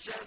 شاء